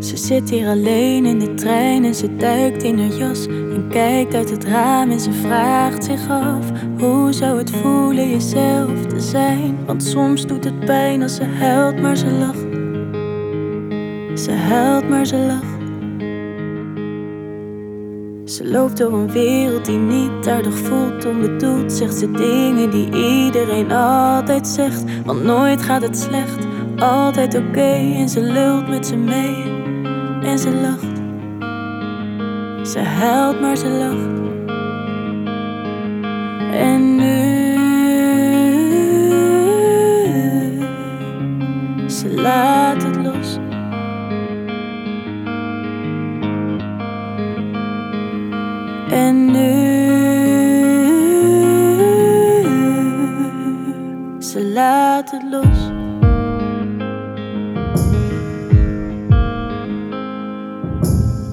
zit hier alleen in de trein en ze duikt in haar jas en kijkt uit het raam en ze vraagt zich af hoe zou het voelen jezelf te zijn? Want soms doet het pijn als ze huilt, maar ze lacht. Ze huilt, maar ze lacht. Ze loopt door een wereld die niet aardig voelt, onbedoeld zegt ze dingen die iedereen altijd zegt, want nooit gaat het slecht altijd oké en ze lult met ze mee en ze lacht. Ze huilt, maar ze lacht. En nu, ze laat het los. En nu, ze laat het los.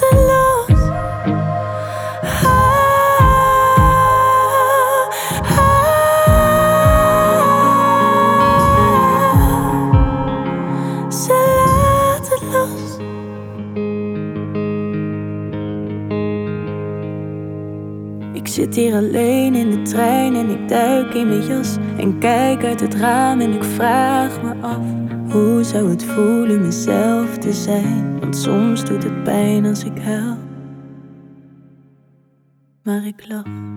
Laat Ik zit hier alleen in de trein en ik duik in mijn jas. En kijk uit het raam en ik vraag me af. Hoe zou het voelen mezelf te zijn? Want soms doet het pijn als ik huil. Maar ik lach.